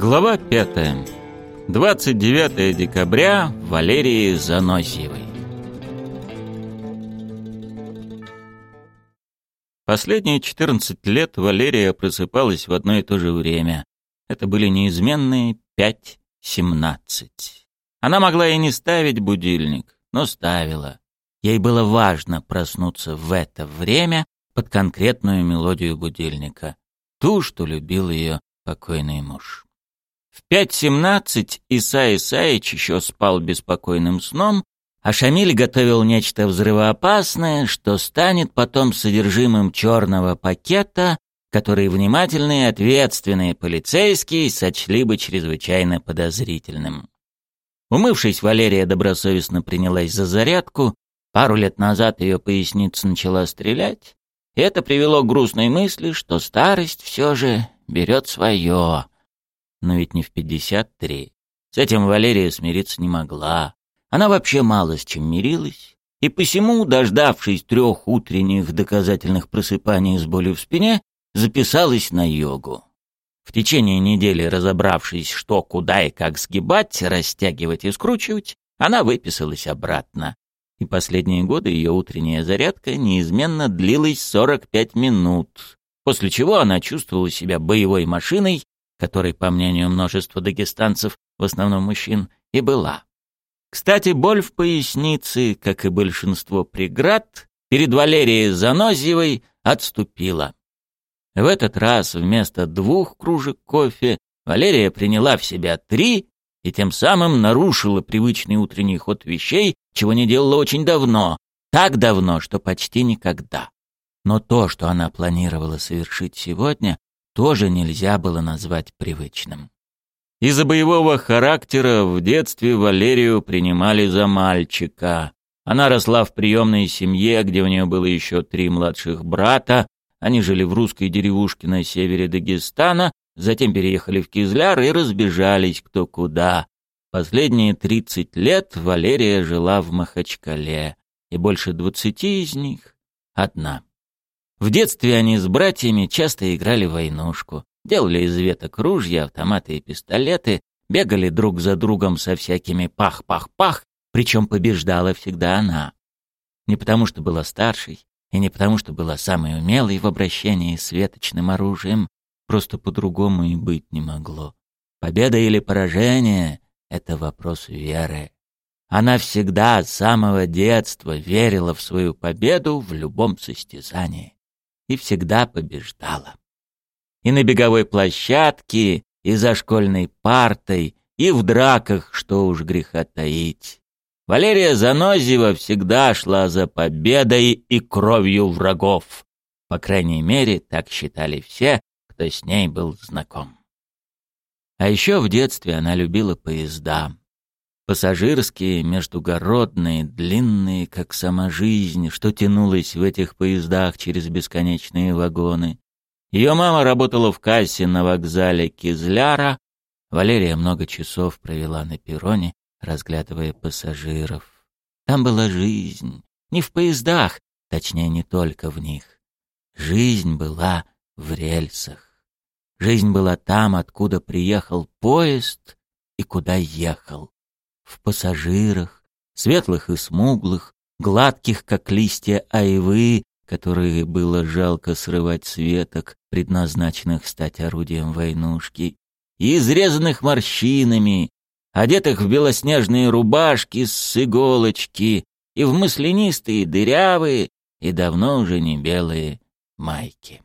Глава 5. 29 декабря Валерии Заносьевой. Последние 14 лет Валерия просыпалась в одно и то же время. Это были неизменные 5.17. Она могла и не ставить будильник, но ставила. Ей было важно проснуться в это время под конкретную мелодию будильника, ту, что любил ее покойный муж. В 5.17 Иса Исаич еще спал беспокойным сном, а Шамиль готовил нечто взрывоопасное, что станет потом содержимым черного пакета, который внимательные и ответственные полицейские сочли бы чрезвычайно подозрительным. Умывшись, Валерия добросовестно принялась за зарядку. Пару лет назад ее поясница начала стрелять, и это привело к грустной мысли, что старость все же берет свое — но ведь не в 53. С этим Валерия смириться не могла. Она вообще мало с чем мирилась, и посему, дождавшись трех утренних доказательных просыпаний с болью в спине, записалась на йогу. В течение недели разобравшись, что, куда и как сгибать, растягивать и скручивать, она выписалась обратно. И последние годы ее утренняя зарядка неизменно длилась 45 минут, после чего она чувствовала себя боевой машиной которой, по мнению множества дагестанцев, в основном мужчин, и была. Кстати, боль в пояснице, как и большинство преград, перед Валерией Занозьевой отступила. В этот раз вместо двух кружек кофе Валерия приняла в себя три и тем самым нарушила привычный утренний ход вещей, чего не делала очень давно, так давно, что почти никогда. Но то, что она планировала совершить сегодня, тоже нельзя было назвать привычным. Из-за боевого характера в детстве Валерию принимали за мальчика. Она росла в приемной семье, где у нее было еще три младших брата. Они жили в русской деревушке на севере Дагестана, затем переехали в Кизляр и разбежались кто куда. Последние тридцать лет Валерия жила в Махачкале, и больше двадцати из них одна. В детстве они с братьями часто играли в войнушку, делали из веток ружья, автоматы и пистолеты, бегали друг за другом со всякими пах-пах-пах, причем побеждала всегда она. Не потому, что была старшей, и не потому, что была самой умелой в обращении с веточным оружием, просто по-другому и быть не могло. Победа или поражение — это вопрос веры. Она всегда с самого детства верила в свою победу в любом состязании и всегда побеждала. И на беговой площадке, и за школьной партой, и в драках, что уж греха таить. Валерия Занозьева всегда шла за победой и кровью врагов. По крайней мере, так считали все, кто с ней был знаком. А еще в детстве она любила поезда. Пассажирские, междугородные, длинные, как сама жизнь, что тянулось в этих поездах через бесконечные вагоны. Ее мама работала в кассе на вокзале Кизляра. Валерия много часов провела на перроне, разглядывая пассажиров. Там была жизнь. Не в поездах, точнее, не только в них. Жизнь была в рельсах. Жизнь была там, откуда приехал поезд и куда ехал в пассажирах, светлых и смуглых, гладких, как листья айвы, которые было жалко срывать с веток, предназначенных стать орудием войнушки, и изрезанных морщинами, одетых в белоснежные рубашки с иголочки и в маслянистые дырявые и давно уже не белые майки.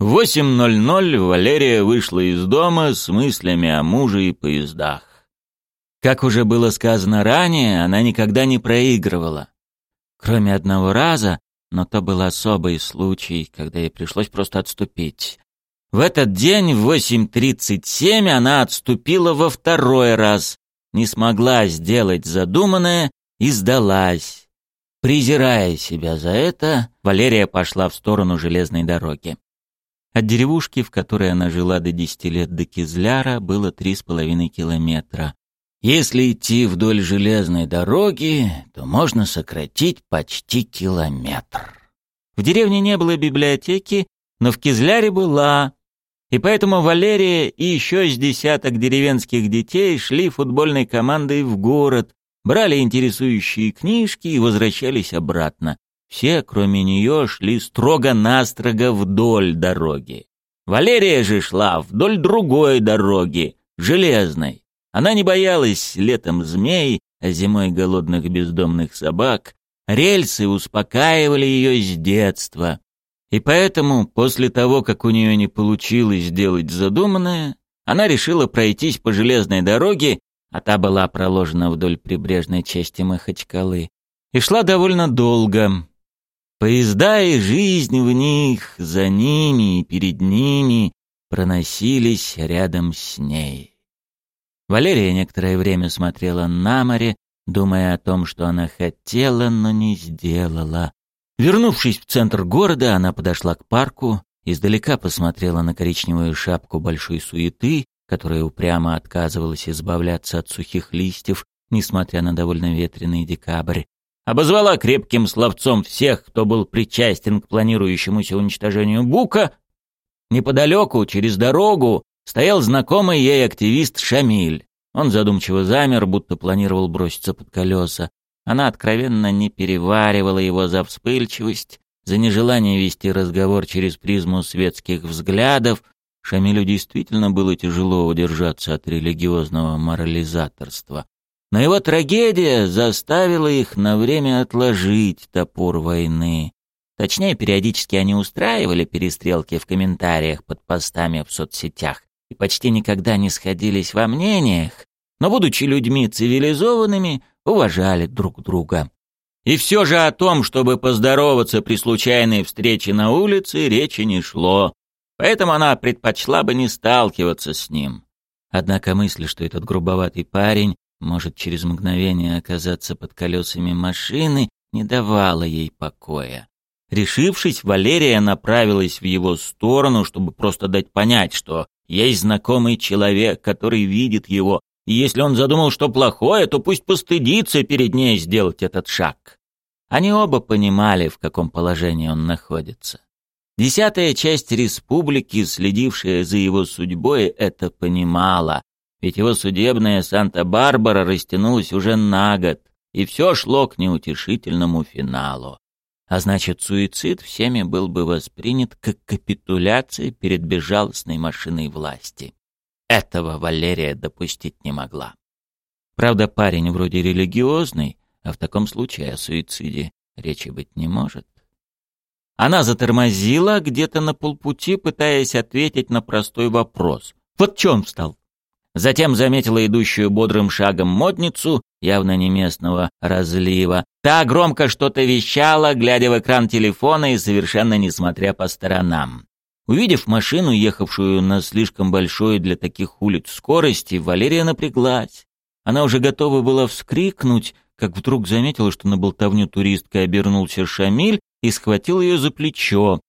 В 8.00 Валерия вышла из дома с мыслями о муже и поездах. Как уже было сказано ранее, она никогда не проигрывала. Кроме одного раза, но то был особый случай, когда ей пришлось просто отступить. В этот день в 8.37 она отступила во второй раз, не смогла сделать задуманное и сдалась. Презирая себя за это, Валерия пошла в сторону железной дороги. От деревушки, в которой она жила до десяти лет до Кизляра, было три с половиной километра. Если идти вдоль железной дороги, то можно сократить почти километр. В деревне не было библиотеки, но в Кизляре была, и поэтому Валерия и еще с десяток деревенских детей шли футбольной командой в город, брали интересующие книжки и возвращались обратно. Все, кроме нее, шли строго-настрого вдоль дороги. Валерия же шла вдоль другой дороги, железной. Она не боялась летом змей, а зимой голодных бездомных собак. Рельсы успокаивали ее с детства. И поэтому, после того, как у нее не получилось сделать задуманное, она решила пройтись по железной дороге, а та была проложена вдоль прибрежной части Махачкалы, и шла довольно долго. Поезда и жизнь в них, за ними и перед ними, проносились рядом с ней. Валерия некоторое время смотрела на море, думая о том, что она хотела, но не сделала. Вернувшись в центр города, она подошла к парку, издалека посмотрела на коричневую шапку большой суеты, которая упрямо отказывалась избавляться от сухих листьев, несмотря на довольно ветреный декабрь. Обозвала крепким словцом всех, кто был причастен к планирующемуся уничтожению Бука. Неподалеку, через дорогу, стоял знакомый ей активист Шамиль. Он задумчиво замер, будто планировал броситься под колеса. Она откровенно не переваривала его за вспыльчивость, за нежелание вести разговор через призму светских взглядов. Шамилю действительно было тяжело удержаться от религиозного морализаторства. Но его трагедия заставила их на время отложить топор войны. Точнее, периодически они устраивали перестрелки в комментариях под постами в соцсетях и почти никогда не сходились во мнениях, но, будучи людьми цивилизованными, уважали друг друга. И все же о том, чтобы поздороваться при случайной встрече на улице, речи не шло, поэтому она предпочла бы не сталкиваться с ним. Однако мысль, что этот грубоватый парень может через мгновение оказаться под колесами машины, не давала ей покоя. Решившись, Валерия направилась в его сторону, чтобы просто дать понять, что есть знакомый человек, который видит его, и если он задумал что плохое, то пусть постыдится перед ней сделать этот шаг. Они оба понимали, в каком положении он находится. Десятая часть республики, следившая за его судьбой, это понимала, ведь его судебная Санта-Барбара растянулась уже на год, и все шло к неутешительному финалу. А значит, суицид всеми был бы воспринят как капитуляция перед безжалостной машиной власти. Этого Валерия допустить не могла. Правда, парень вроде религиозный, а в таком случае о суициде речи быть не может. Она затормозила где-то на полпути, пытаясь ответить на простой вопрос. Вот че он встал? Затем заметила идущую бодрым шагом модницу, явно не местного разлива. Та громко что-то вещала, глядя в экран телефона и совершенно не смотря по сторонам. Увидев машину, ехавшую на слишком большой для таких улиц скорости, Валерия напряглась. Она уже готова была вскрикнуть, как вдруг заметила, что на болтовню туристка обернулся Шамиль и схватил ее за плечо.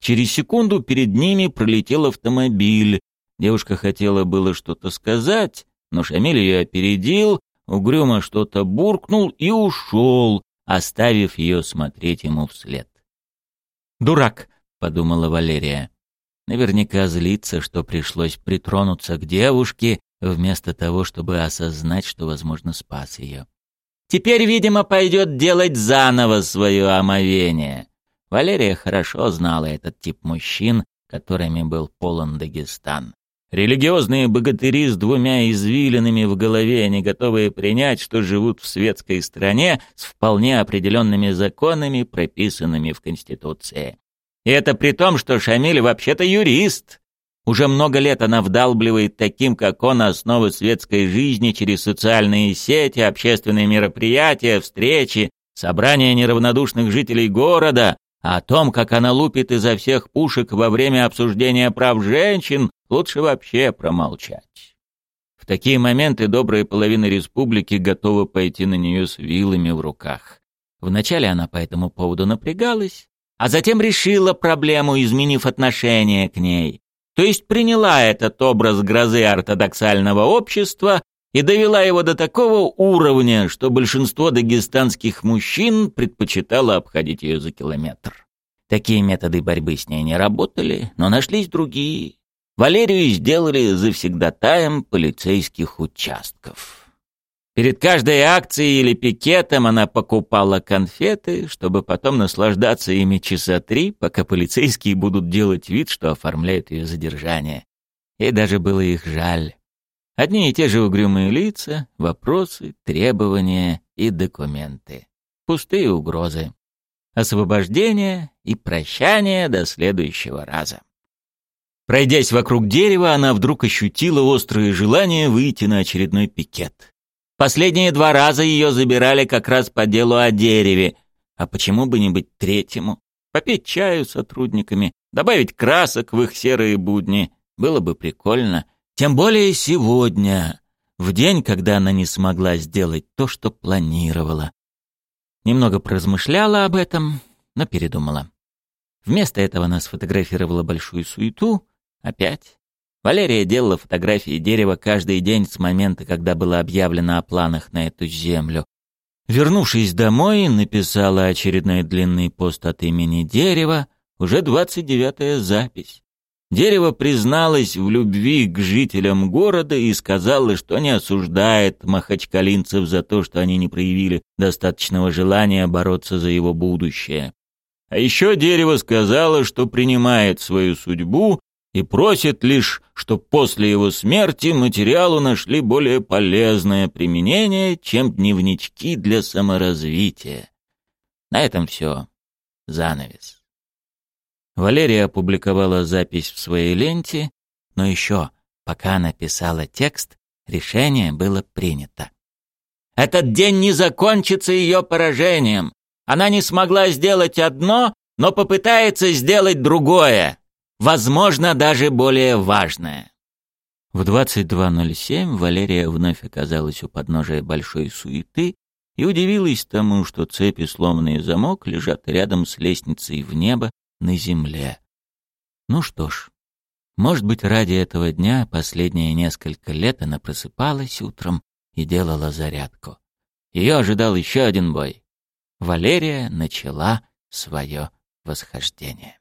Через секунду перед ними пролетел автомобиль. Девушка хотела было что-то сказать, но Шамиль ее опередил, угрюмо что-то буркнул и ушел, оставив ее смотреть ему вслед. «Дурак», — подумала Валерия. Наверняка злится, что пришлось притронуться к девушке, вместо того, чтобы осознать, что, возможно, спас ее. Теперь, видимо, пойдет делать заново свое омовение. Валерия хорошо знала этот тип мужчин, которыми был полон Дагестан. Религиозные богатыри с двумя извилинами в голове, не готовые принять, что живут в светской стране с вполне определенными законами, прописанными в Конституции. И это при том, что Шамиль вообще-то юрист. Уже много лет она вдалбливает таким, как он, основы светской жизни через социальные сети, общественные мероприятия, встречи, собрания неравнодушных жителей города, о том, как она лупит изо всех пушек во время обсуждения прав женщин, лучше вообще промолчать. В такие моменты добрая половина республики готова пойти на нее с вилами в руках. Вначале она по этому поводу напрягалась, а затем решила проблему, изменив отношение к ней. То есть приняла этот образ грозы ортодоксального общества и довела его до такого уровня, что большинство дагестанских мужчин предпочитало обходить ее за километр. Такие методы борьбы с ней не работали, но нашлись другие. Валерию сделали завсегдатаем полицейских участков. Перед каждой акцией или пикетом она покупала конфеты, чтобы потом наслаждаться ими часа три, пока полицейские будут делать вид, что оформляют ее задержание. И даже было их жаль. Одни и те же угрюмые лица, вопросы, требования и документы. Пустые угрозы освобождение и прощание до следующего раза. Пройдясь вокруг дерева, она вдруг ощутила острое желание выйти на очередной пикет. Последние два раза ее забирали как раз по делу о дереве. А почему бы не быть третьему? Попить чаю с сотрудниками, добавить красок в их серые будни. Было бы прикольно. Тем более сегодня, в день, когда она не смогла сделать то, что планировала. Немного поразмышляла об этом, но передумала. Вместо этого она сфотографировала большую суету. Опять. Валерия делала фотографии дерева каждый день с момента, когда было объявлено о планах на эту землю. Вернувшись домой, написала очередной длинный пост от имени дерева, уже двадцать девятая запись. Дерево призналось в любви к жителям города и сказало, что не осуждает махачкалинцев за то, что они не проявили достаточного желания бороться за его будущее. А еще дерево сказало, что принимает свою судьбу и просит лишь, что после его смерти материалу нашли более полезное применение, чем дневнички для саморазвития. На этом все. Занавес. Валерия опубликовала запись в своей ленте, но еще, пока она писала текст, решение было принято. Этот день не закончится ее поражением. Она не смогла сделать одно, но попытается сделать другое, возможно, даже более важное. В 22.07 Валерия вновь оказалась у подножия большой суеты и удивилась тому, что цепи, сломанный замок, лежат рядом с лестницей в небо, на земле. Ну что ж, может быть, ради этого дня последние несколько лет она просыпалась утром и делала зарядку. Ее ожидал еще один бой. Валерия начала свое восхождение.